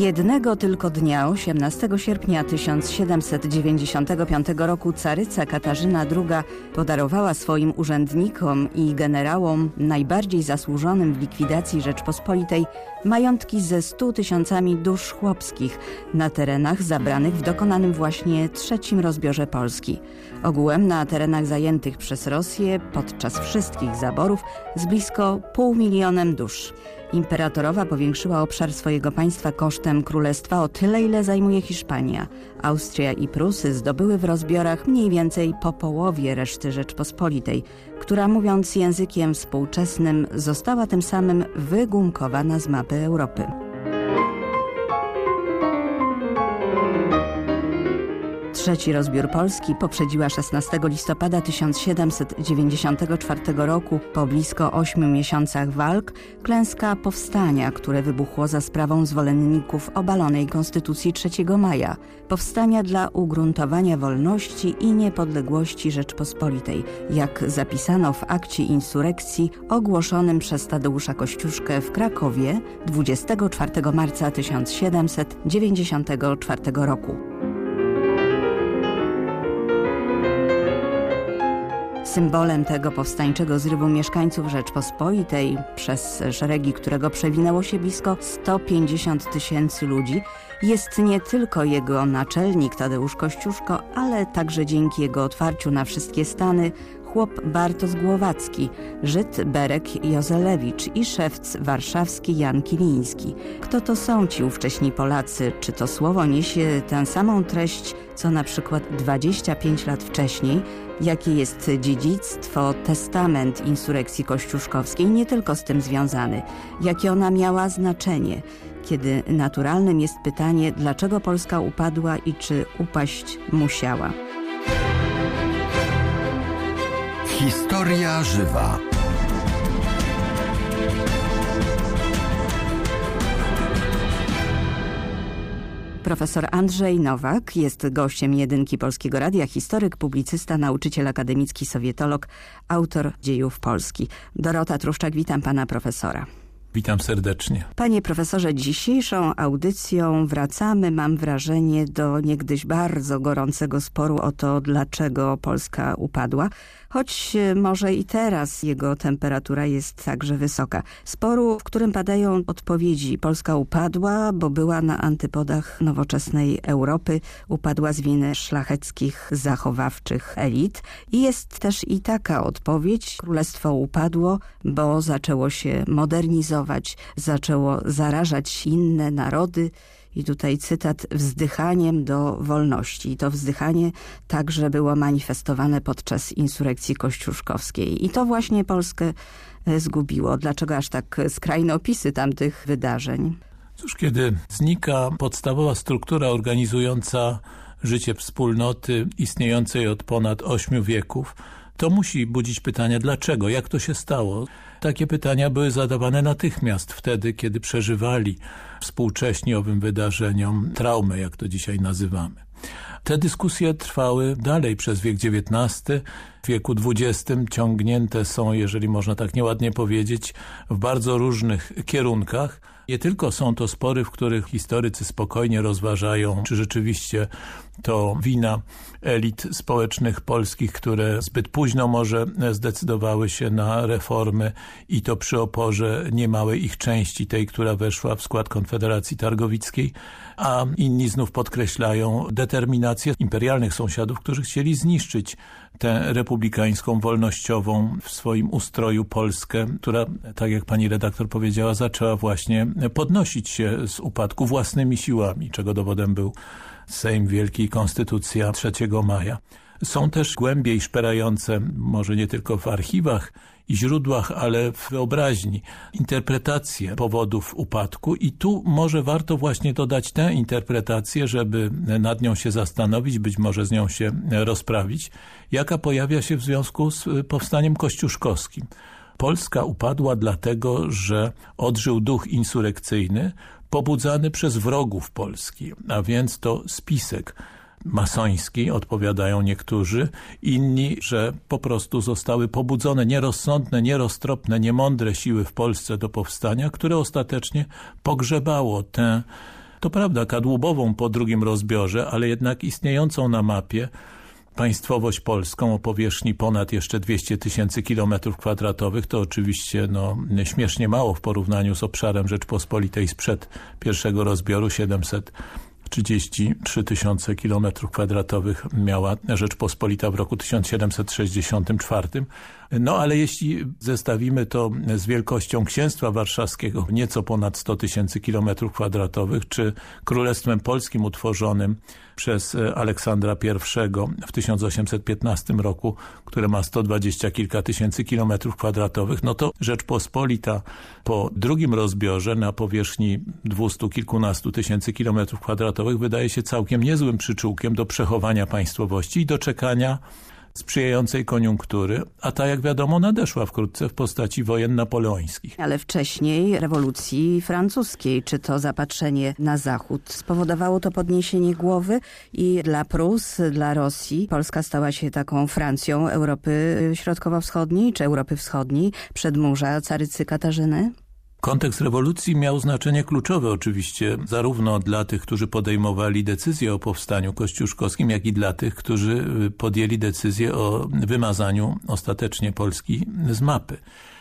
Jednego tylko dnia, 18 sierpnia 1795 roku, caryca Katarzyna II podarowała swoim urzędnikom i generałom najbardziej zasłużonym w likwidacji Rzeczpospolitej majątki ze 100 tysiącami dusz chłopskich na terenach zabranych w dokonanym właśnie trzecim rozbiorze Polski. Ogółem na terenach zajętych przez Rosję podczas wszystkich zaborów z blisko pół milionem dusz. Imperatorowa powiększyła obszar swojego państwa kosztem królestwa o tyle, ile zajmuje Hiszpania. Austria i Prusy zdobyły w rozbiorach mniej więcej po połowie reszty Rzeczpospolitej, która mówiąc językiem współczesnym została tym samym wygumkowana z mapy Europy. Trzeci rozbiór Polski poprzedziła 16 listopada 1794 roku po blisko ośmiu miesiącach walk klęska powstania, które wybuchło za sprawą zwolenników obalonej Konstytucji 3 maja. Powstania dla ugruntowania wolności i niepodległości Rzeczpospolitej, jak zapisano w akcie insurekcji ogłoszonym przez Tadeusza Kościuszkę w Krakowie 24 marca 1794 roku. Symbolem tego powstańczego zrywu mieszkańców Rzeczpospolitej, przez szeregi którego przewinęło się blisko 150 tysięcy ludzi, jest nie tylko jego naczelnik Tadeusz Kościuszko, ale także dzięki jego otwarciu na wszystkie stany chłop Bartosz Głowacki, Żyd Berek Jozelewicz i szewc warszawski Jan Kiliński. Kto to są ci ówcześni Polacy? Czy to słowo niesie tę samą treść, co na przykład 25 lat wcześniej? Jakie jest dziedzictwo, testament insurekcji kościuszkowskiej, nie tylko z tym związany? Jakie ona miała znaczenie? Kiedy naturalnym jest pytanie, dlaczego Polska upadła i czy upaść musiała? Historia żywa. Profesor Andrzej Nowak jest gościem jedynki Polskiego Radia, historyk, publicysta, nauczyciel akademicki, sowietolog, autor dziejów Polski. Dorota Truszczak, witam pana profesora. Witam serdecznie. Panie profesorze, dzisiejszą audycją wracamy, mam wrażenie, do niegdyś bardzo gorącego sporu o to, dlaczego Polska upadła choć e, może i teraz jego temperatura jest także wysoka. Sporu, w którym padają odpowiedzi. Polska upadła, bo była na antypodach nowoczesnej Europy, upadła z winy szlacheckich, zachowawczych elit. I jest też i taka odpowiedź. Królestwo upadło, bo zaczęło się modernizować, zaczęło zarażać inne narody, i tutaj cytat, wzdychaniem do wolności. I to wzdychanie także było manifestowane podczas insurekcji kościuszkowskiej. I to właśnie Polskę e, zgubiło. Dlaczego aż tak skrajne opisy tamtych wydarzeń? Cóż, kiedy znika podstawowa struktura organizująca życie wspólnoty istniejącej od ponad ośmiu wieków, to musi budzić pytania dlaczego, jak to się stało. Takie pytania były zadawane natychmiast wtedy, kiedy przeżywali współcześni owym wydarzeniom traumę, jak to dzisiaj nazywamy. Te dyskusje trwały dalej przez wiek XIX. W wieku XX ciągnięte są, jeżeli można tak nieładnie powiedzieć, w bardzo różnych kierunkach. Nie tylko są to spory, w których historycy spokojnie rozważają, czy rzeczywiście to wina elit społecznych polskich, które zbyt późno może zdecydowały się na reformy i to przy oporze niemałej ich części, tej, która weszła w skład Konfederacji Targowickiej, a inni znów podkreślają determinację imperialnych sąsiadów, którzy chcieli zniszczyć tę republikańską, wolnościową w swoim ustroju Polskę, która, tak jak pani redaktor powiedziała, zaczęła właśnie podnosić się z upadku własnymi siłami, czego dowodem był Sejm Wielki Konstytucja 3 maja. Są też głębiej szperające, może nie tylko w archiwach i źródłach, ale w wyobraźni, interpretacje powodów upadku i tu może warto właśnie dodać tę interpretację, żeby nad nią się zastanowić, być może z nią się rozprawić, jaka pojawia się w związku z powstaniem kościuszkowskim. Polska upadła dlatego, że odżył duch insurekcyjny, pobudzany przez wrogów Polski, a więc to spisek masoński, odpowiadają niektórzy, inni, że po prostu zostały pobudzone nierozsądne, nieroztropne, niemądre siły w Polsce do powstania, które ostatecznie pogrzebało tę To prawda, kadłubową po drugim rozbiorze, ale jednak istniejącą na mapie państwowość polską o powierzchni ponad jeszcze 200 tysięcy kilometrów kwadratowych. To oczywiście no, śmiesznie mało w porównaniu z obszarem Rzeczpospolitej sprzed pierwszego rozbioru 700 33 tysiące kilometrów kwadratowych miała Rzeczpospolita w roku 1764. No ale jeśli zestawimy to z wielkością Księstwa Warszawskiego, nieco ponad 100 tysięcy kilometrów kwadratowych, czy Królestwem Polskim utworzonym przez Aleksandra I w 1815 roku, które ma 120 kilka tysięcy kilometrów kwadratowych, no to Rzeczpospolita po drugim rozbiorze na powierzchni 200 kilkunastu tysięcy kilometrów kwadratowych wydaje się całkiem niezłym przyczółkiem do przechowania państwowości i do czekania sprzyjającej koniunktury, a ta jak wiadomo nadeszła wkrótce w postaci wojen napoleońskich. Ale wcześniej rewolucji francuskiej, czy to zapatrzenie na zachód spowodowało to podniesienie głowy i dla Prus, dla Rosji Polska stała się taką Francją Europy Środkowo-Wschodniej czy Europy Wschodniej, przedmurza carycy Katarzyny? Kontekst rewolucji miał znaczenie kluczowe oczywiście zarówno dla tych, którzy podejmowali decyzję o powstaniu kościuszkowskim, jak i dla tych, którzy podjęli decyzję o wymazaniu ostatecznie Polski z mapy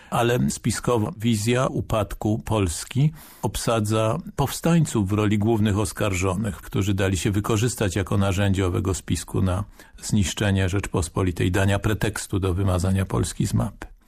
ale spiskowa wizja upadku Polski obsadza powstańców w roli głównych oskarżonych, którzy dali się wykorzystać jako narzędzie owego spisku na zniszczenie Rzeczpospolitej, dania pretekstu do wymazania Polski z mapy.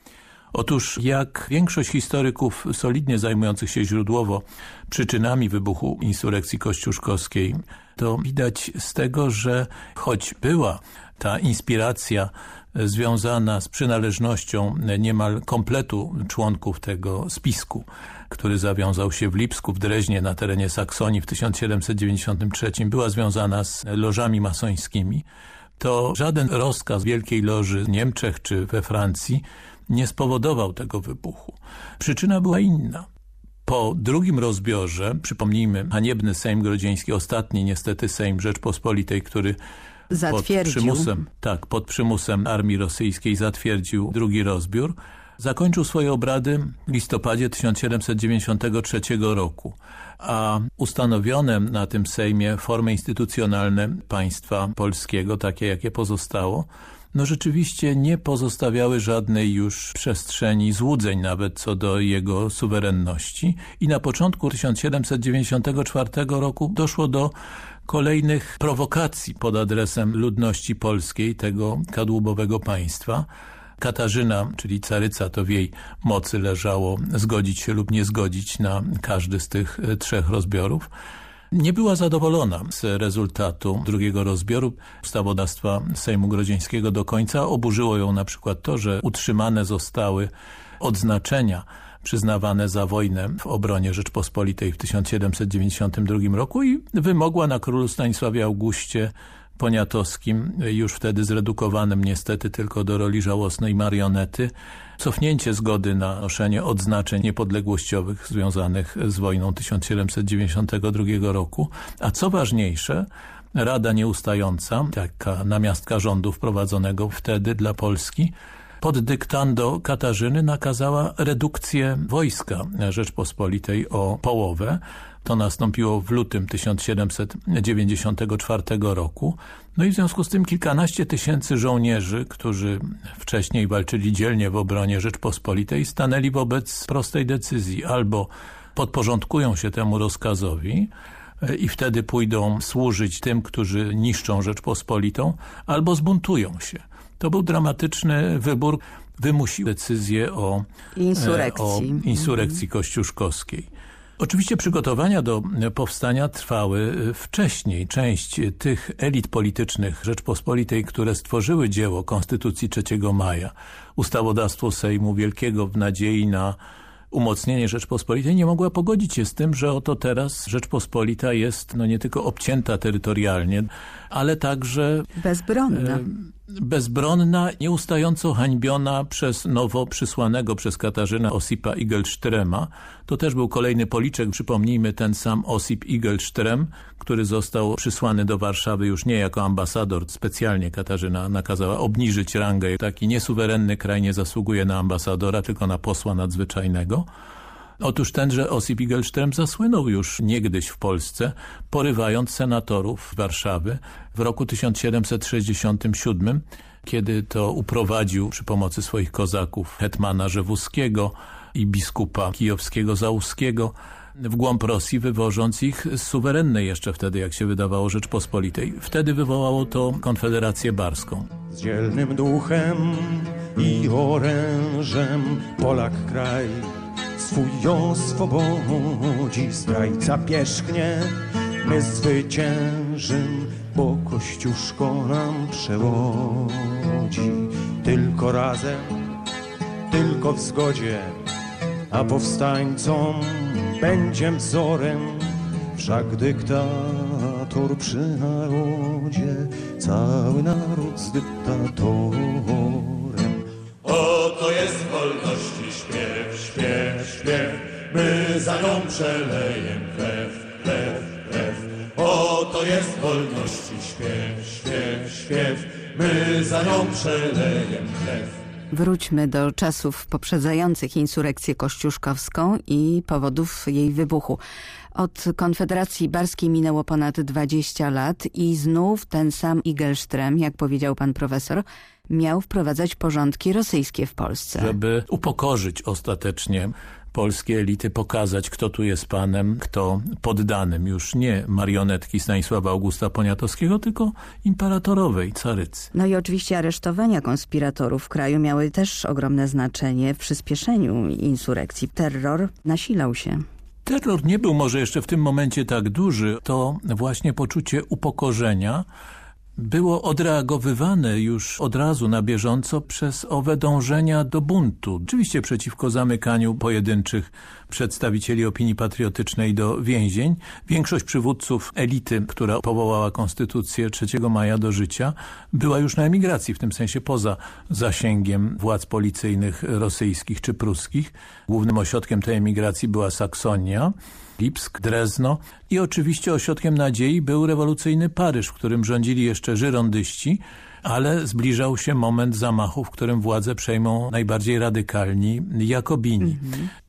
Otóż jak większość historyków solidnie zajmujących się źródłowo przyczynami wybuchu insurekcji kościuszkowskiej, to widać z tego, że choć była ta inspiracja związana z przynależnością niemal kompletu członków tego spisku, który zawiązał się w Lipsku, w Dreźnie, na terenie Saksonii w 1793, była związana z lożami masońskimi, to żaden rozkaz Wielkiej Loży w Niemczech czy we Francji nie spowodował tego wybuchu. Przyczyna była inna. Po drugim rozbiorze, przypomnijmy, haniebny Sejm Grodzieński, ostatni niestety Sejm Rzeczpospolitej, który zatwierdził. Pod przymusem, tak, pod przymusem armii rosyjskiej zatwierdził drugi rozbiór, zakończył swoje obrady w listopadzie 1793 roku, a ustanowione na tym Sejmie formy instytucjonalne państwa polskiego, takie jakie pozostało, no rzeczywiście nie pozostawiały żadnej już przestrzeni złudzeń nawet co do jego suwerenności i na początku 1794 roku doszło do kolejnych prowokacji pod adresem ludności polskiej, tego kadłubowego państwa. Katarzyna, czyli caryca, to w jej mocy leżało zgodzić się lub nie zgodzić na każdy z tych trzech rozbiorów nie była zadowolona z rezultatu drugiego rozbioru ustawodawstwa Sejmu Grodzieńskiego do końca. Oburzyło ją na przykład to, że utrzymane zostały odznaczenia przyznawane za wojnę w obronie Rzeczpospolitej w 1792 roku i wymogła na królu Stanisławie Augustie Poniatowskim, już wtedy zredukowanym niestety tylko do roli żałosnej marionety, cofnięcie zgody na noszenie odznaczeń niepodległościowych związanych z wojną 1792 roku, a co ważniejsze, Rada Nieustająca, taka namiastka rządu wprowadzonego wtedy dla Polski, pod dyktando Katarzyny nakazała redukcję wojska Rzeczpospolitej o połowę, to nastąpiło w lutym 1794 roku. No i w związku z tym kilkanaście tysięcy żołnierzy, którzy wcześniej walczyli dzielnie w obronie Rzeczpospolitej, stanęli wobec prostej decyzji. Albo podporządkują się temu rozkazowi e, i wtedy pójdą służyć tym, którzy niszczą Rzeczpospolitą, albo zbuntują się. To był dramatyczny wybór, wymusił decyzję o insurekcji, o insurekcji kościuszkowskiej. Oczywiście przygotowania do powstania trwały wcześniej. Część tych elit politycznych Rzeczpospolitej, które stworzyły dzieło Konstytucji 3 maja, ustawodawstwo Sejmu Wielkiego w nadziei na umocnienie Rzeczpospolitej nie mogła pogodzić się z tym, że oto teraz Rzeczpospolita jest no nie tylko obcięta terytorialnie, ale także... Bezbronna. E, bezbronna, nieustająco hańbiona przez nowo przysłanego przez Katarzyna Osipa Igelstrema. To też był kolejny policzek, przypomnijmy ten sam Osip Igelstrem, który został przysłany do Warszawy już nie jako ambasador, specjalnie Katarzyna nakazała obniżyć rangę. Taki niesuwerenny kraj nie zasługuje na ambasadora, tylko na posła nadzwyczajnego. Otóż tenże Osip Igelström zasłynął już niegdyś w Polsce, porywając senatorów Warszawy w roku 1767, kiedy to uprowadził przy pomocy swoich kozaków hetmana Żewuskiego i biskupa kijowskiego Załuskiego w głąb Rosji, wywożąc ich z suwerennej jeszcze wtedy, jak się wydawało, Rzeczpospolitej. Wtedy wywołało to Konfederację Barską. Z dzielnym duchem i orężem Polak kraj swój oswobodzi, zdrajca pierzchnie, my zwyciężym, bo Kościuszko nam przewodzi. Tylko razem, tylko w zgodzie, a powstańcom będzie wzorem, wszak dyktator przy narodzie, cały naród z dyktatorem. My za nią przelejem krew, krew, krew. Oto jest wolności śpiew, śpiew, śpiew, my za nią przelejem krew. Wróćmy do czasów poprzedzających insurekcję kościuszkowską i powodów jej wybuchu. Od Konfederacji Barskiej minęło ponad 20 lat i znów ten sam Igelström, jak powiedział pan profesor, miał wprowadzać porządki rosyjskie w Polsce. Żeby upokorzyć ostatecznie polskie elity, pokazać kto tu jest panem, kto poddanym. Już nie marionetki Stanisława Augusta Poniatowskiego, tylko imperatorowej, carycy. No i oczywiście aresztowania konspiratorów w kraju miały też ogromne znaczenie w przyspieszeniu insurekcji. Terror nasilał się. Terror nie był może jeszcze w tym momencie tak duży. To właśnie poczucie upokorzenia było odreagowywane już od razu na bieżąco przez owe dążenia do buntu. Oczywiście przeciwko zamykaniu pojedynczych przedstawicieli opinii patriotycznej do więzień. Większość przywódców elity, która powołała konstytucję 3 maja do życia, była już na emigracji, w tym sensie poza zasięgiem władz policyjnych rosyjskich czy pruskich. Głównym ośrodkiem tej emigracji była Saksonia. Lipsk, Drezno i oczywiście ośrodkiem nadziei był rewolucyjny Paryż, w którym rządzili jeszcze żyrondyści, ale zbliżał się moment zamachu, w którym władzę przejmą najbardziej radykalni Jakobini.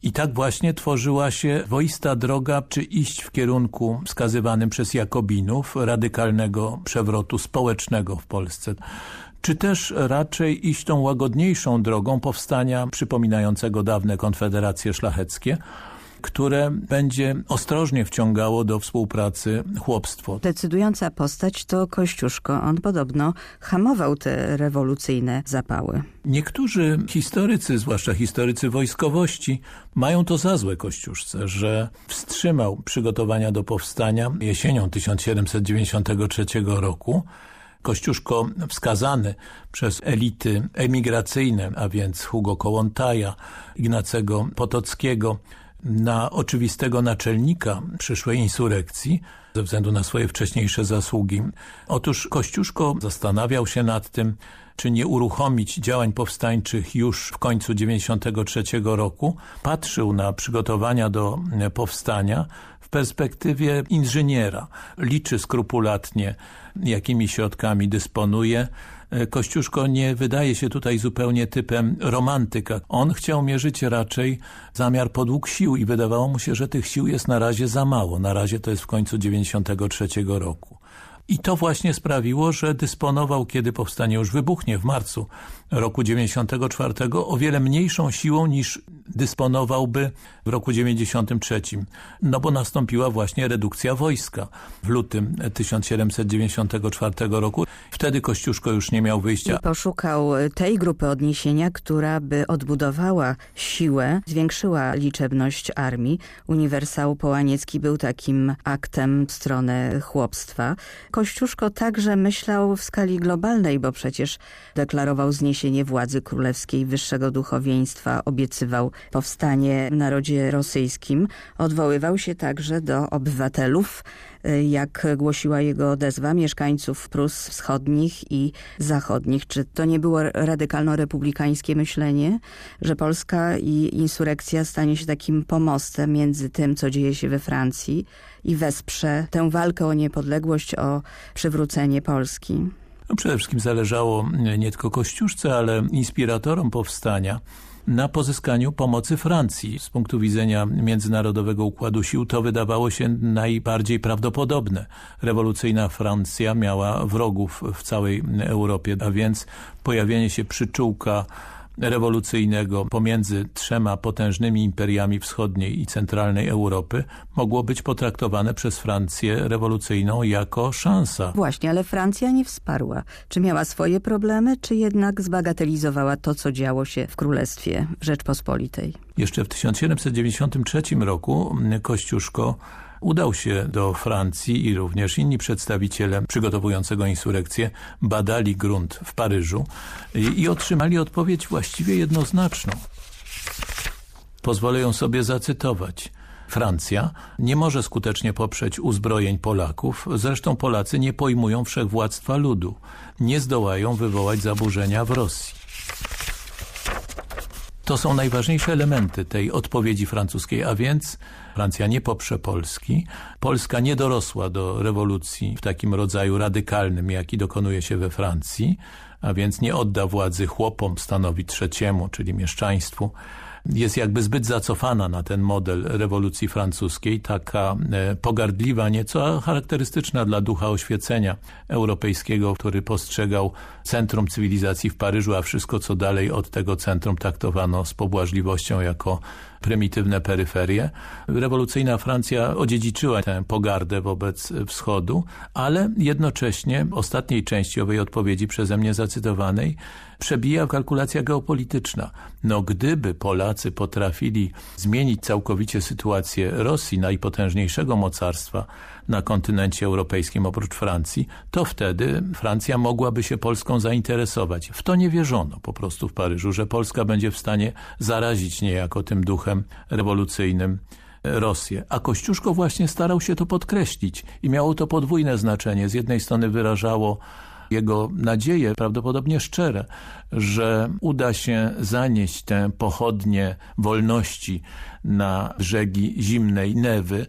I tak właśnie tworzyła się woista droga, czy iść w kierunku wskazywanym przez Jakobinów, radykalnego przewrotu społecznego w Polsce czy też raczej iść tą łagodniejszą drogą powstania przypominającego dawne konfederacje szlacheckie, które będzie ostrożnie wciągało do współpracy chłopstwo. Decydująca postać to Kościuszko. On podobno hamował te rewolucyjne zapały. Niektórzy historycy, zwłaszcza historycy wojskowości, mają to za złe Kościuszce, że wstrzymał przygotowania do powstania jesienią 1793 roku, Kościuszko wskazany przez elity emigracyjne, a więc Hugo Kołątaja, Ignacego Potockiego, na oczywistego naczelnika przyszłej insurekcji ze względu na swoje wcześniejsze zasługi. Otóż Kościuszko zastanawiał się nad tym, czy nie uruchomić działań powstańczych już w końcu 93 roku. Patrzył na przygotowania do powstania w perspektywie inżyniera. Liczy skrupulatnie, jakimi środkami dysponuje, E, Kościuszko nie wydaje się tutaj zupełnie typem romantyka. On chciał mierzyć raczej zamiar podług sił i wydawało mu się, że tych sił jest na razie za mało. Na razie to jest w końcu 93 roku. I to właśnie sprawiło, że dysponował, kiedy powstanie już wybuchnie w marcu roku 94 o wiele mniejszą siłą niż dysponowałby w roku 93. No bo nastąpiła właśnie redukcja wojska w lutym 1794 roku. Wtedy Kościuszko już nie miał wyjścia. I poszukał tej grupy odniesienia, która by odbudowała siłę, zwiększyła liczebność armii. Uniwersał Połaniecki był takim aktem w stronę chłopstwa. Kościuszko także myślał w skali globalnej, bo przecież deklarował zniesienie władzy królewskiej, wyższego duchowieństwa, obiecywał powstanie w narodzie rosyjskim. Odwoływał się także do obywatelów, y, jak głosiła jego odezwa, mieszkańców Prus wschodnich i zachodnich. Czy to nie było radykalno-republikańskie myślenie, że Polska i insurekcja stanie się takim pomostem między tym, co dzieje się we Francji i wesprze tę walkę o niepodległość, o przywrócenie Polski? No przede wszystkim zależało nie tylko Kościuszce, ale inspiratorom powstania na pozyskaniu pomocy Francji. Z punktu widzenia międzynarodowego układu sił to wydawało się najbardziej prawdopodobne. Rewolucyjna Francja miała wrogów w całej Europie, a więc pojawienie się przyczółka rewolucyjnego pomiędzy trzema potężnymi imperiami wschodniej i centralnej Europy mogło być potraktowane przez Francję rewolucyjną jako szansa. Właśnie, ale Francja nie wsparła. Czy miała swoje problemy, czy jednak zbagatelizowała to, co działo się w Królestwie Rzeczpospolitej? Jeszcze w 1793 roku Kościuszko udał się do Francji i również inni przedstawiciele przygotowującego insurekcję badali grunt w Paryżu i, i otrzymali odpowiedź właściwie jednoznaczną. Pozwolę ją sobie zacytować. Francja nie może skutecznie poprzeć uzbrojeń Polaków, zresztą Polacy nie pojmują wszechwładztwa ludu, nie zdołają wywołać zaburzenia w Rosji. To są najważniejsze elementy tej odpowiedzi francuskiej, a więc Francja nie poprze Polski. Polska nie dorosła do rewolucji w takim rodzaju radykalnym, jaki dokonuje się we Francji, a więc nie odda władzy chłopom stanowi trzeciemu, czyli mieszczaństwu, jest jakby zbyt zacofana na ten model rewolucji francuskiej, taka e, pogardliwa, nieco charakterystyczna dla ducha oświecenia europejskiego, który postrzegał centrum cywilizacji w Paryżu, a wszystko co dalej od tego centrum traktowano z pobłażliwością jako prymitywne peryferie. Rewolucyjna Francja odziedziczyła tę pogardę wobec wschodu, ale jednocześnie ostatniej części owej odpowiedzi przeze mnie zacytowanej przebija kalkulacja geopolityczna. No gdyby Polacy potrafili zmienić całkowicie sytuację Rosji, najpotężniejszego mocarstwa na kontynencie europejskim oprócz Francji, to wtedy Francja mogłaby się Polską zainteresować. W to nie wierzono po prostu w Paryżu, że Polska będzie w stanie zarazić niejako tym duchem rewolucyjnym Rosję. A Kościuszko właśnie starał się to podkreślić i miało to podwójne znaczenie. Z jednej strony wyrażało jego nadzieje, prawdopodobnie szczere, że uda się zanieść tę pochodnię wolności na brzegi zimnej Newy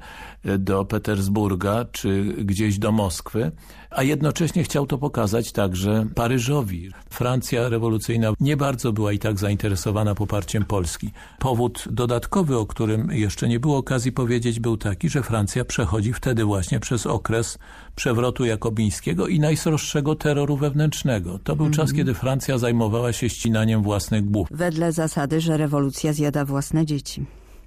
do Petersburga czy gdzieś do Moskwy, a jednocześnie chciał to pokazać także Paryżowi. Francja rewolucyjna nie bardzo była i tak zainteresowana poparciem Polski. Powód dodatkowy, o którym jeszcze nie było okazji powiedzieć, był taki, że Francja przechodzi wtedy właśnie przez okres przewrotu jakobińskiego i najsroższego terroru wewnętrznego. To był mm -hmm. czas, kiedy Francja zajmowała się ścinaniem własnych głów. Wedle zasady, że rewolucja zjada własne dzieci.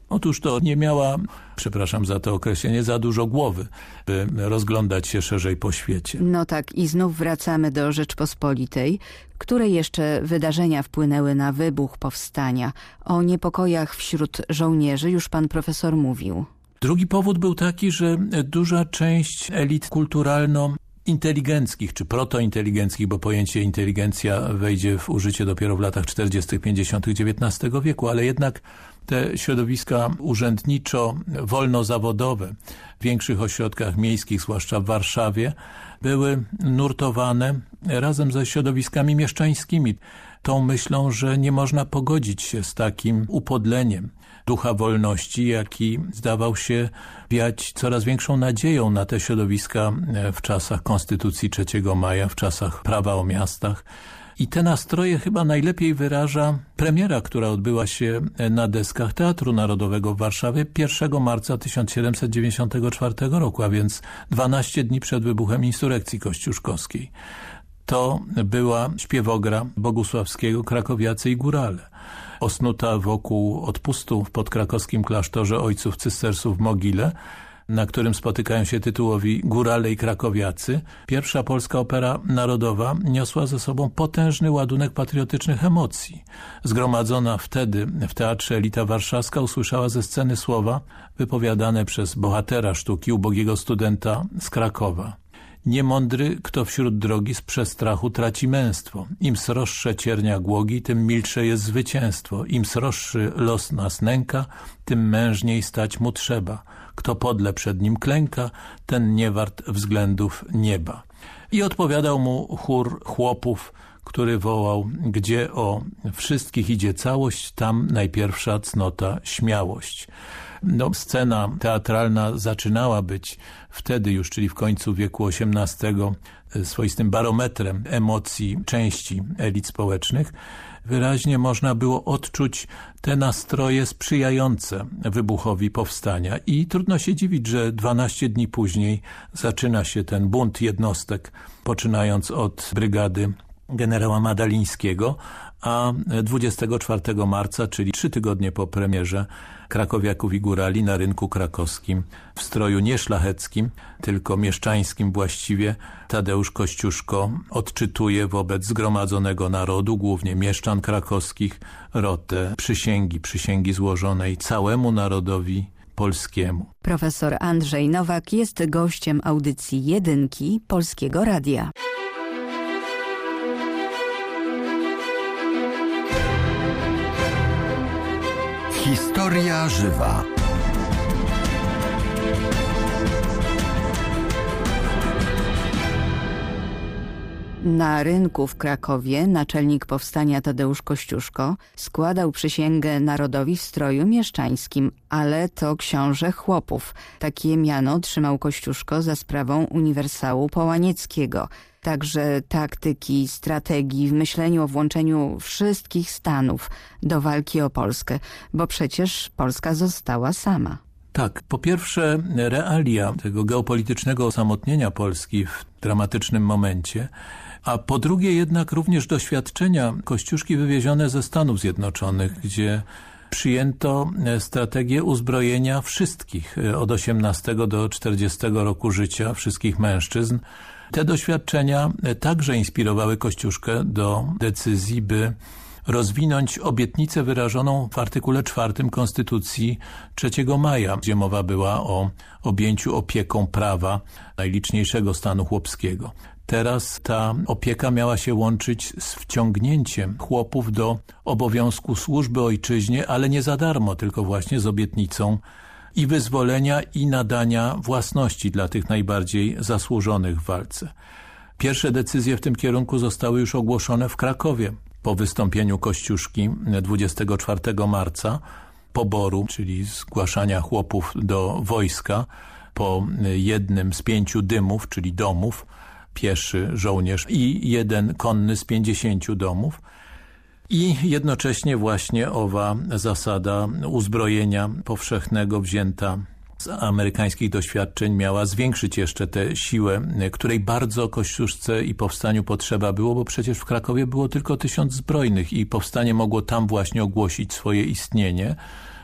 Otóż to nie miała, przepraszam za to określenie, za dużo głowy, by rozglądać się szerzej po świecie. No tak i znów wracamy do Rzeczpospolitej. Które jeszcze wydarzenia wpłynęły na wybuch powstania? O niepokojach wśród żołnierzy już pan profesor mówił. Drugi powód był taki, że duża część elit kulturalno inteligenckich czy protointeligenckich, bo pojęcie inteligencja wejdzie w użycie dopiero w latach 40., 50. XIX wieku, ale jednak te środowiska urzędniczo-wolnozawodowe w większych ośrodkach miejskich, zwłaszcza w Warszawie, były nurtowane razem ze środowiskami mieszczańskimi. Tą myślą, że nie można pogodzić się z takim upodleniem ducha wolności, jaki zdawał się wiać coraz większą nadzieją na te środowiska w czasach Konstytucji 3 maja, w czasach prawa o miastach, i te nastroje chyba najlepiej wyraża premiera, która odbyła się na deskach Teatru Narodowego w Warszawie 1 marca 1794 roku, a więc 12 dni przed wybuchem insurekcji kościuszkowskiej. To była śpiewogra Bogusławskiego, Krakowiacy i Górale osnuta wokół odpustu w podkrakowskim klasztorze ojców cystersów w Mogile, na którym spotykają się tytułowi Górale i Krakowiacy, pierwsza polska opera narodowa niosła ze sobą potężny ładunek patriotycznych emocji. Zgromadzona wtedy w Teatrze Elita Warszawska usłyszała ze sceny słowa wypowiadane przez bohatera sztuki ubogiego studenta z Krakowa. Niemądry, kto wśród drogi z przestrachu traci męstwo. Im sroższe ciernia głogi, tym milsze jest zwycięstwo. Im sroższy los nas nęka, tym mężniej stać mu trzeba. Kto podle przed nim klęka, ten nie wart względów nieba. I odpowiadał mu chór chłopów, który wołał, gdzie o wszystkich idzie całość, tam najpierwsza cnota śmiałość. No, scena teatralna zaczynała być wtedy już, czyli w końcu wieku XVIII, swoistym barometrem emocji części elit społecznych. Wyraźnie można było odczuć te nastroje sprzyjające wybuchowi powstania. I trudno się dziwić, że 12 dni później zaczyna się ten bunt jednostek, poczynając od brygady generała Madalińskiego, a 24 marca, czyli trzy tygodnie po premierze krakowiaków i górali na rynku krakowskim w stroju nie szlacheckim, tylko mieszczańskim właściwie, Tadeusz Kościuszko odczytuje wobec zgromadzonego narodu, głównie mieszczan krakowskich, rotę przysięgi, przysięgi złożonej całemu narodowi polskiemu. Profesor Andrzej Nowak jest gościem audycji Jedynki Polskiego Radia. Historia żywa. Na rynku w Krakowie naczelnik powstania Tadeusz Kościuszko składał przysięgę narodowi w stroju mieszczańskim, ale to książę chłopów. Takie miano otrzymał Kościuszko za sprawą Uniwersału Połanieckiego. Także taktyki, strategii w myśleniu o włączeniu wszystkich stanów do walki o Polskę, bo przecież Polska została sama. Tak, po pierwsze realia tego geopolitycznego osamotnienia Polski w dramatycznym momencie, a po drugie jednak również doświadczenia Kościuszki wywiezione ze Stanów Zjednoczonych, gdzie przyjęto strategię uzbrojenia wszystkich od 18 do 40 roku życia, wszystkich mężczyzn. Te doświadczenia także inspirowały Kościuszkę do decyzji, by rozwinąć obietnicę wyrażoną w artykule 4 Konstytucji 3 maja, gdzie mowa była o objęciu opieką prawa najliczniejszego stanu chłopskiego. Teraz ta opieka miała się łączyć z wciągnięciem chłopów do obowiązku służby ojczyźnie, ale nie za darmo, tylko właśnie z obietnicą i wyzwolenia i nadania własności dla tych najbardziej zasłużonych w walce. Pierwsze decyzje w tym kierunku zostały już ogłoszone w Krakowie po wystąpieniu Kościuszki 24 marca poboru, czyli zgłaszania chłopów do wojska po jednym z pięciu dymów, czyli domów, pieszy żołnierz i jeden konny z pięćdziesięciu domów. I jednocześnie właśnie owa zasada uzbrojenia powszechnego wzięta z amerykańskich doświadczeń miała zwiększyć jeszcze tę siłę, której bardzo Kościuszce i powstaniu potrzeba było, bo przecież w Krakowie było tylko tysiąc zbrojnych i powstanie mogło tam właśnie ogłosić swoje istnienie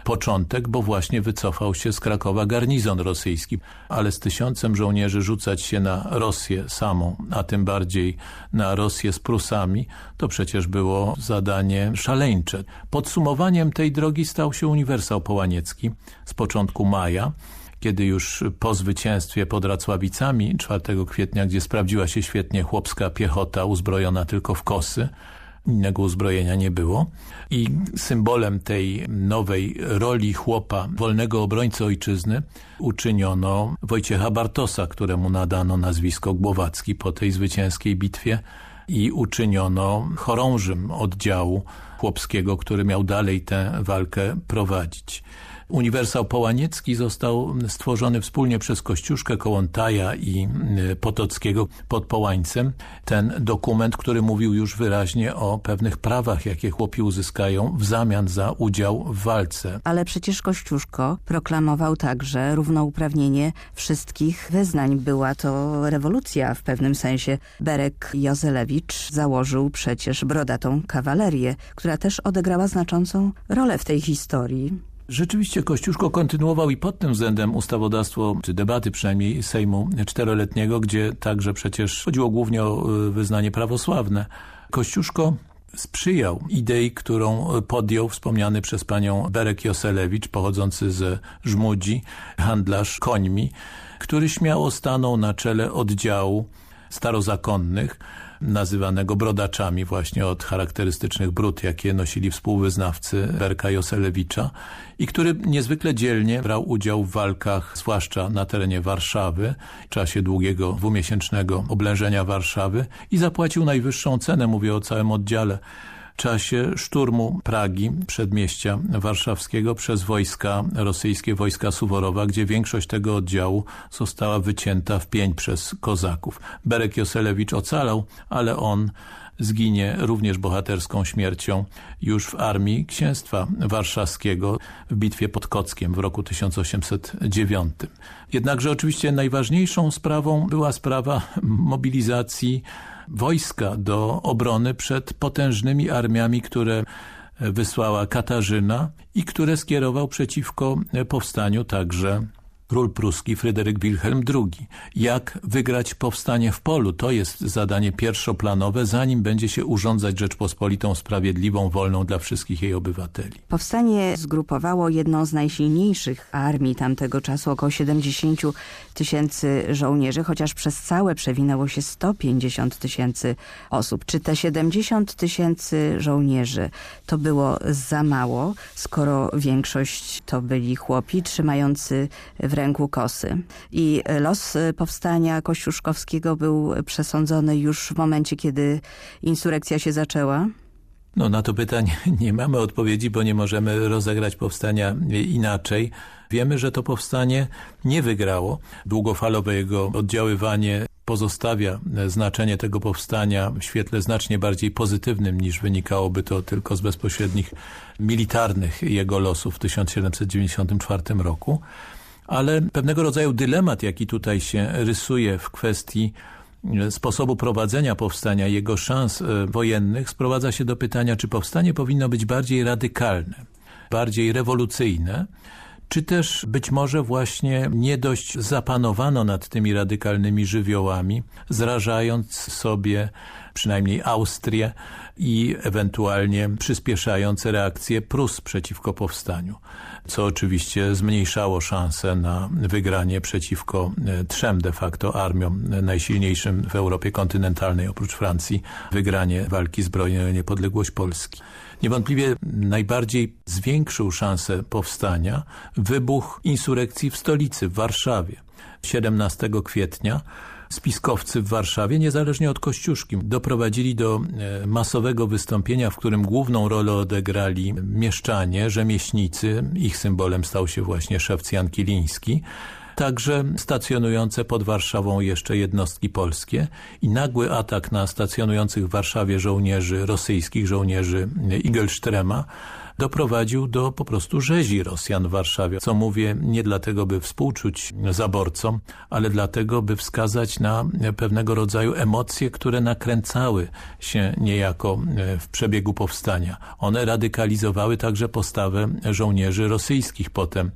początek, bo właśnie wycofał się z Krakowa garnizon rosyjski. Ale z tysiącem żołnierzy rzucać się na Rosję samą, a tym bardziej na Rosję z Prusami, to przecież było zadanie szaleńcze. Podsumowaniem tej drogi stał się Uniwersał Połaniecki z początku maja, kiedy już po zwycięstwie pod Racławicami 4 kwietnia, gdzie sprawdziła się świetnie chłopska piechota uzbrojona tylko w kosy, innego uzbrojenia nie było. I symbolem tej nowej roli chłopa, wolnego obrońcy ojczyzny, uczyniono Wojciecha Bartosa, któremu nadano nazwisko Głowacki po tej zwycięskiej bitwie i uczyniono chorążym oddziału chłopskiego, który miał dalej tę walkę prowadzić. Uniwersał Połaniecki został stworzony wspólnie przez Kościuszkę, Kołątaja i y, Potockiego pod Połańcem. Ten dokument, który mówił już wyraźnie o pewnych prawach, jakie chłopi uzyskają w zamian za udział w walce. Ale przecież Kościuszko proklamował także równouprawnienie wszystkich wyznań. Była to rewolucja w pewnym sensie. Berek Jozelewicz założył przecież brodatą kawalerię, która też odegrała znaczącą rolę w tej historii. Rzeczywiście Kościuszko kontynuował i pod tym względem ustawodawstwo, czy debaty przynajmniej Sejmu czteroletniego, gdzie także przecież chodziło głównie o y, wyznanie prawosławne. Kościuszko sprzyjał idei, którą podjął wspomniany przez panią Berek Joselewicz, pochodzący ze Żmudzi, handlarz końmi, który śmiało stanął na czele oddziału starozakonnych, nazywanego brodaczami właśnie od charakterystycznych brud, jakie nosili współwyznawcy Berka Joselewicza i który niezwykle dzielnie brał udział w walkach, zwłaszcza na terenie Warszawy, w czasie długiego dwumiesięcznego oblężenia Warszawy i zapłacił najwyższą cenę, mówię o całym oddziale, czasie szturmu Pragi, przedmieścia warszawskiego przez wojska rosyjskie, wojska Suworowa, gdzie większość tego oddziału została wycięta w pień przez kozaków. Berek Joselewicz ocalał, ale on zginie również bohaterską śmiercią już w armii księstwa warszawskiego w bitwie pod Kockiem w roku 1809. Jednakże oczywiście najważniejszą sprawą była sprawa mobilizacji wojska do obrony przed potężnymi armiami, które wysłała Katarzyna i które skierował przeciwko powstaniu także król pruski Fryderyk Wilhelm II. Jak wygrać powstanie w polu? To jest zadanie pierwszoplanowe, zanim będzie się urządzać Rzeczpospolitą sprawiedliwą, wolną dla wszystkich jej obywateli. Powstanie zgrupowało jedną z najsilniejszych armii tamtego czasu, około 70 tysięcy żołnierzy, chociaż przez całe przewinęło się 150 tysięcy osób. Czy te 70 tysięcy żołnierzy to było za mało, skoro większość to byli chłopi trzymający w ręku kosy. I los powstania kościuszkowskiego był przesądzony już w momencie, kiedy insurekcja się zaczęła? No na to pytanie nie mamy odpowiedzi, bo nie możemy rozegrać powstania inaczej. Wiemy, że to powstanie nie wygrało. Długofalowe jego oddziaływanie pozostawia znaczenie tego powstania w świetle znacznie bardziej pozytywnym niż wynikałoby to tylko z bezpośrednich militarnych jego losów w 1794 roku ale pewnego rodzaju dylemat, jaki tutaj się rysuje w kwestii e, sposobu prowadzenia powstania, jego szans e, wojennych, sprowadza się do pytania, czy powstanie powinno być bardziej radykalne, bardziej rewolucyjne, czy też być może właśnie nie dość zapanowano nad tymi radykalnymi żywiołami, zrażając sobie przynajmniej Austrię i ewentualnie przyspieszając reakcję Prus przeciwko powstaniu co oczywiście zmniejszało szanse na wygranie przeciwko e, trzem de facto armiom najsilniejszym w Europie kontynentalnej oprócz Francji, wygranie walki zbrojnej o niepodległość Polski. Niewątpliwie najbardziej zwiększył szansę powstania wybuch insurekcji w stolicy, w Warszawie. 17 kwietnia spiskowcy w Warszawie, niezależnie od Kościuszki, doprowadzili do e, masowego wystąpienia, w którym główną rolę odegrali mieszczanie, rzemieślnicy. Ich symbolem stał się właśnie szewc Jan Kiliński także stacjonujące pod Warszawą jeszcze jednostki polskie i nagły atak na stacjonujących w Warszawie żołnierzy rosyjskich, żołnierzy Igelstrema doprowadził do po prostu rzezi Rosjan w Warszawie. Co mówię nie dlatego, by współczuć zaborcom, ale dlatego, by wskazać na pewnego rodzaju emocje, które nakręcały się niejako e, w przebiegu powstania. One radykalizowały także postawę żołnierzy rosyjskich potem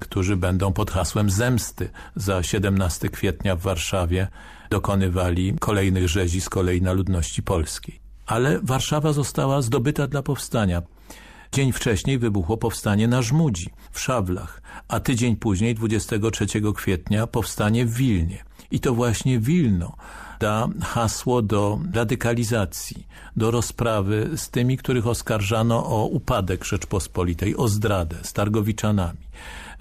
którzy będą pod hasłem zemsty za 17 kwietnia w Warszawie dokonywali kolejnych rzezi z kolei na ludności polskiej. Ale Warszawa została zdobyta dla powstania. Dzień wcześniej wybuchło powstanie na Żmudzi, w Szablach, a tydzień później, 23 kwietnia, powstanie w Wilnie. I to właśnie Wilno da hasło do radykalizacji, do rozprawy z tymi, których oskarżano o upadek Rzeczpospolitej, o zdradę, z Targowiczanami.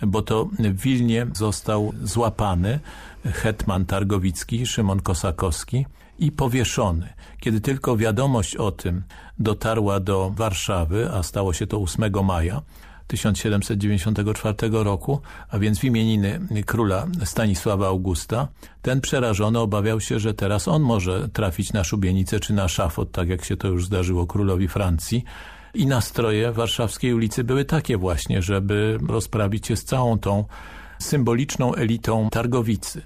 Bo to w Wilnie został złapany hetman targowicki, Szymon Kosakowski, i powieszony. Kiedy tylko wiadomość o tym dotarła do Warszawy, a stało się to 8 maja 1794 roku, a więc w imieniny króla Stanisława Augusta, ten przerażony obawiał się, że teraz on może trafić na szubienicę czy na szafot, tak jak się to już zdarzyło królowi Francji. I nastroje warszawskiej ulicy były takie właśnie, żeby rozprawić się z całą tą symboliczną elitą targowicy.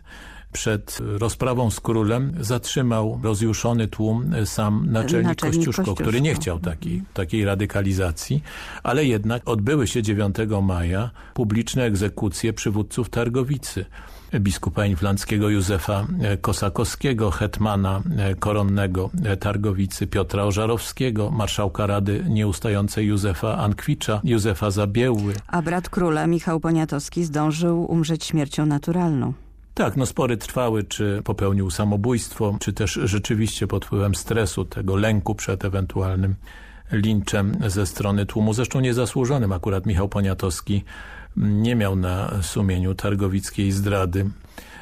Przed rozprawą z królem zatrzymał rozjuszony tłum sam naczelnik, naczelnik Kościuszko, Kościuszko, który nie chciał takiej, takiej radykalizacji, ale jednak odbyły się 9 maja publiczne egzekucje przywódców Targowicy biskupa inflanckiego Józefa Kosakowskiego, hetmana koronnego Targowicy Piotra Ożarowskiego, marszałka Rady Nieustającej Józefa Ankwicza, Józefa Zabiełły. A brat króla Michał Poniatowski zdążył umrzeć śmiercią naturalną. Tak, no spory trwały, czy popełnił samobójstwo, czy też rzeczywiście pod wpływem stresu, tego lęku przed ewentualnym linczem ze strony tłumu, zresztą niezasłużonym. Akurat Michał Poniatowski nie miał na sumieniu targowickiej zdrady.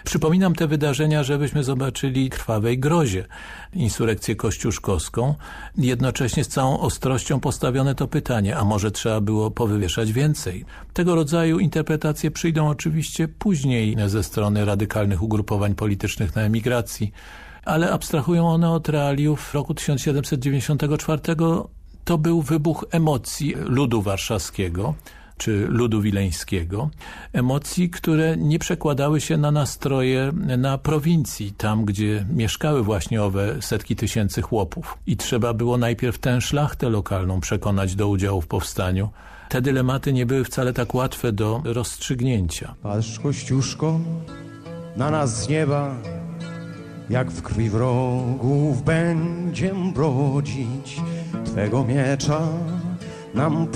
Przypominam te wydarzenia, żebyśmy zobaczyli krwawej grozie insurekcję kościuszkowską. Jednocześnie z całą ostrością postawione to pytanie, a może trzeba było powywieszać więcej? Tego rodzaju interpretacje przyjdą oczywiście później ze strony radykalnych ugrupowań politycznych na emigracji, ale abstrahują one od realiów roku 1794 to był wybuch emocji ludu warszawskiego, czy ludu wileńskiego, emocji, które nie przekładały się na nastroje na prowincji, tam gdzie mieszkały właśnie owe setki tysięcy chłopów. I trzeba było najpierw tę szlachtę lokalną przekonać do udziału w powstaniu. Te dylematy nie były wcale tak łatwe do rozstrzygnięcia. Patrz, Kościuszko, na nas z nieba, jak w krwi wrogów będziem brodzić. Twego miecza nam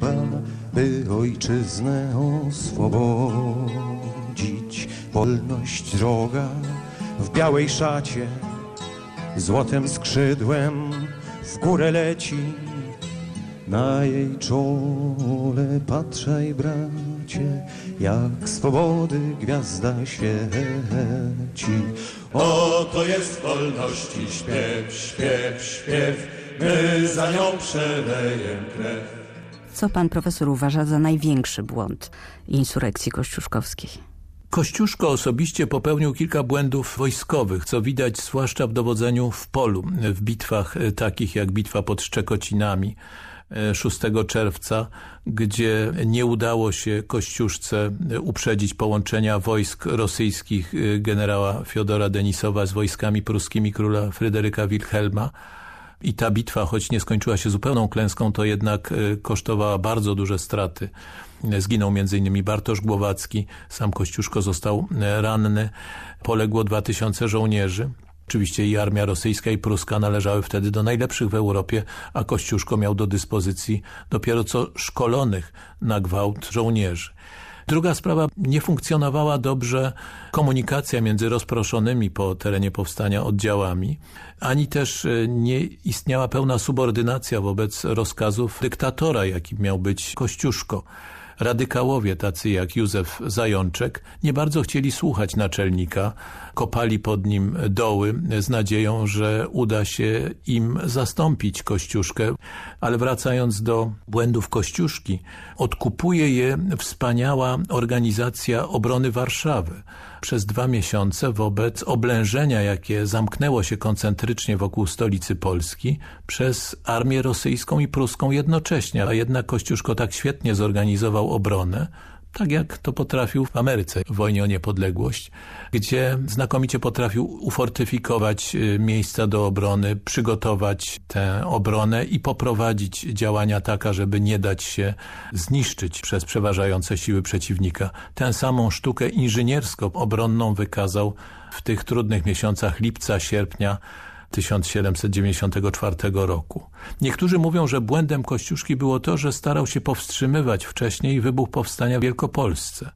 potrzeba, by ojczyznę oswobodzić. Wolność droga w białej szacie, złotym skrzydłem w górę leci. Na jej czole patrzaj, bracie, jak swobody gwiazda świeci. Oto jest wolności śpiew, śpiew, śpiew, my za nią przelejem krew. Co pan profesor uważa za największy błąd insurekcji kościuszkowskiej? Kościuszko osobiście popełnił kilka błędów wojskowych, co widać zwłaszcza w dowodzeniu w polu, w bitwach takich jak bitwa pod Szczekocinami 6 czerwca, gdzie nie udało się Kościuszce uprzedzić połączenia wojsk rosyjskich generała Fiodora Denisowa z wojskami pruskimi króla Fryderyka Wilhelma. I ta bitwa, choć nie skończyła się zupełną klęską, to jednak kosztowała bardzo duże straty. Zginął m.in. Bartosz Głowacki, sam Kościuszko został ranny, poległo 2000 żołnierzy. Oczywiście i armia rosyjska i pruska należały wtedy do najlepszych w Europie, a Kościuszko miał do dyspozycji dopiero co szkolonych na gwałt żołnierzy. Druga sprawa, nie funkcjonowała dobrze komunikacja między rozproszonymi po terenie powstania oddziałami, ani też nie istniała pełna subordynacja wobec rozkazów dyktatora, jakim miał być Kościuszko radykałowie tacy jak Józef Zajączek nie bardzo chcieli słuchać naczelnika, kopali pod nim doły z nadzieją, że uda się im zastąpić Kościuszkę, ale wracając do błędów Kościuszki, odkupuje je wspaniała organizacja obrony Warszawy. Przez dwa miesiące wobec oblężenia, jakie zamknęło się koncentrycznie wokół stolicy Polski przez armię rosyjską i pruską jednocześnie, a jednak Kościuszko tak świetnie zorganizował obronę, tak jak to potrafił w Ameryce w wojnie o niepodległość, gdzie znakomicie potrafił ufortyfikować miejsca do obrony, przygotować tę obronę i poprowadzić działania taka, żeby nie dać się zniszczyć przez przeważające siły przeciwnika. Tę samą sztukę inżyniersko-obronną wykazał w tych trudnych miesiącach lipca, sierpnia 1794 roku. Niektórzy mówią, że błędem Kościuszki było to, że starał się powstrzymywać wcześniej wybuch powstania w Wielkopolsce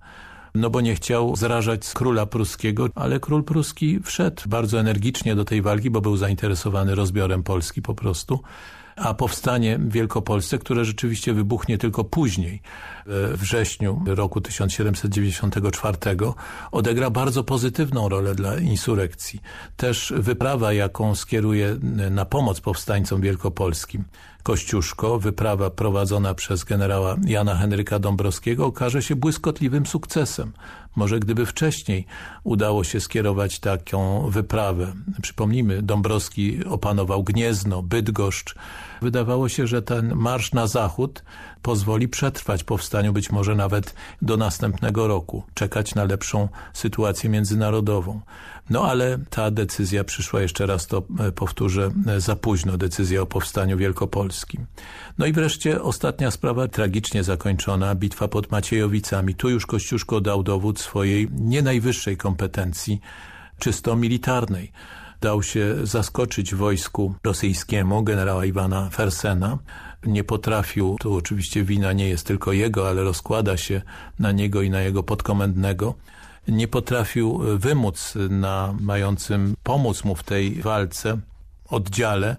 no bo nie chciał zrażać króla pruskiego, ale król pruski wszedł bardzo energicznie do tej walki, bo był zainteresowany rozbiorem Polski po prostu a powstanie w Wielkopolsce, które rzeczywiście wybuchnie tylko później, we wrześniu roku 1794, odegra bardzo pozytywną rolę dla insurekcji. Też wyprawa, jaką skieruje na pomoc powstańcom wielkopolskim Kościuszko, wyprawa prowadzona przez generała Jana Henryka Dąbrowskiego okaże się błyskotliwym sukcesem. Może gdyby wcześniej udało się skierować taką wyprawę. Przypomnijmy, Dąbrowski opanował Gniezno, Bydgoszcz. Wydawało się, że ten marsz na zachód pozwoli przetrwać powstaniu być może nawet do następnego roku, czekać na lepszą sytuację międzynarodową. No ale ta decyzja przyszła, jeszcze raz to e, powtórzę, e, za późno, decyzja o powstaniu wielkopolskim. No i wreszcie ostatnia sprawa, tragicznie zakończona, bitwa pod Maciejowicami. Tu już Kościuszko dał dowód swojej nie najwyższej kompetencji, czysto militarnej. Dał się zaskoczyć wojsku rosyjskiemu generała Iwana Fersena. Nie potrafił, tu oczywiście wina nie jest tylko jego, ale rozkłada się na niego i na jego podkomendnego nie potrafił wymóc na mającym pomóc mu w tej walce oddziale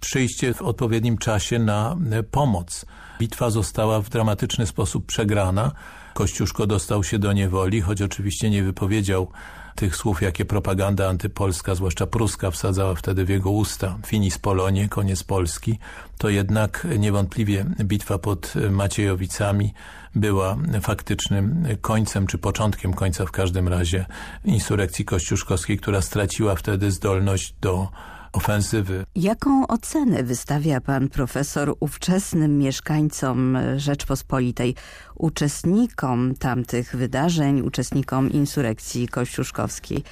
przyjście w odpowiednim czasie na pomoc. Bitwa została w dramatyczny sposób przegrana. Kościuszko dostał się do niewoli, choć oczywiście nie wypowiedział tych słów, jakie propaganda antypolska, zwłaszcza pruska, wsadzała wtedy w jego usta. Finis Polonie, koniec Polski. To jednak niewątpliwie bitwa pod Maciejowicami była faktycznym końcem, czy początkiem końca w każdym razie insurekcji kościuszkowskiej, która straciła wtedy zdolność do ofensywy. Jaką ocenę wystawia pan profesor ówczesnym mieszkańcom Rzeczpospolitej, uczestnikom tamtych wydarzeń, uczestnikom insurekcji kościuszkowskiej?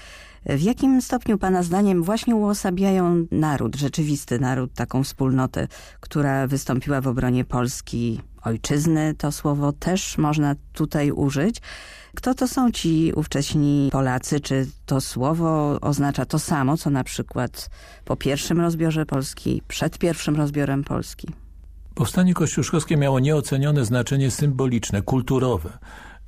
W jakim stopniu Pana zdaniem właśnie uosabiają naród, rzeczywisty naród, taką wspólnotę, która wystąpiła w obronie Polski, ojczyzny, to słowo też można tutaj użyć. Kto to są ci ówcześni Polacy? Czy to słowo oznacza to samo, co na przykład po pierwszym rozbiorze Polski, przed pierwszym rozbiorem Polski? Powstanie kościuszkowskie miało nieocenione znaczenie symboliczne, kulturowe.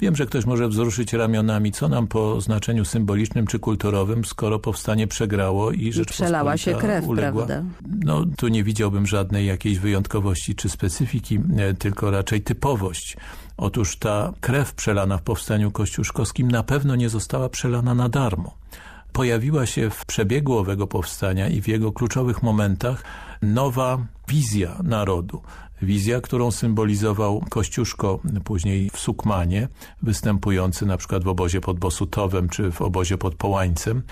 Wiem, że ktoś może wzruszyć ramionami, co nam po znaczeniu symbolicznym czy kulturowym, skoro powstanie przegrało i rzecz przelała się krew, uległa. prawda? No, tu nie widziałbym żadnej jakiejś wyjątkowości czy specyfiki, e, tylko raczej typowość. Otóż ta krew przelana w powstaniu kościuszkowskim na pewno nie została przelana na darmo. Pojawiła się w przebiegu owego powstania i w jego kluczowych momentach nowa wizja narodu. Wizja, którą symbolizował Kościuszko później w Sukmanie, występujący na przykład w obozie pod Bosutowem czy w obozie pod Połańcem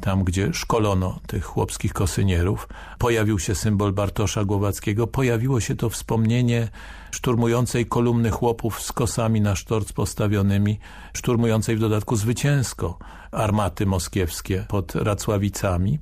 tam gdzie szkolono tych chłopskich kosynierów. Pojawił się symbol Bartosza Głowackiego, pojawiło się to wspomnienie szturmującej kolumny chłopów z kosami na sztorc postawionymi, szturmującej w dodatku zwycięsko armaty moskiewskie pod Racławicami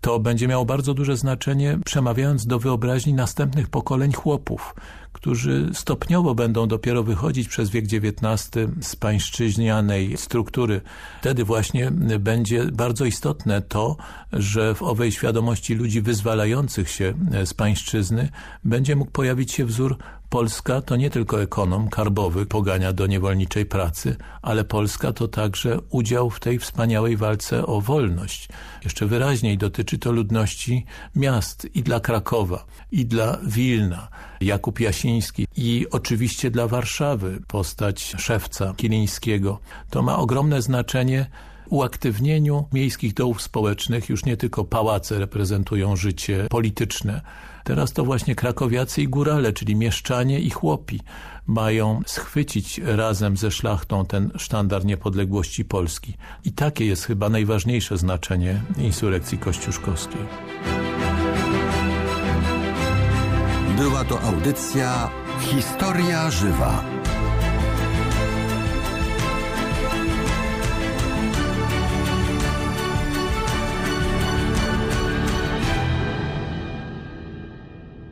to będzie miało bardzo duże znaczenie, przemawiając do wyobraźni następnych pokoleń chłopów, którzy stopniowo będą dopiero wychodzić przez wiek XIX z pańszczyźnianej struktury. Wtedy właśnie będzie bardzo istotne to, że w owej świadomości ludzi wyzwalających się z pańszczyzny będzie mógł pojawić się wzór Polska to nie tylko ekonom karbowy pogania do niewolniczej pracy, ale Polska to także udział w tej wspaniałej walce o wolność. Jeszcze wyraźniej dotyczy to ludności miast i dla Krakowa, i dla Wilna, Jakub Jasiński i oczywiście dla Warszawy postać szewca Kilińskiego. To ma ogromne znaczenie uaktywnieniu miejskich dołów społecznych już nie tylko pałace reprezentują życie polityczne. Teraz to właśnie krakowiacy i górale, czyli mieszczanie i chłopi mają schwycić razem ze szlachtą ten sztandar niepodległości Polski. I takie jest chyba najważniejsze znaczenie insurekcji kościuszkowskiej. Była to audycja Historia Żywa.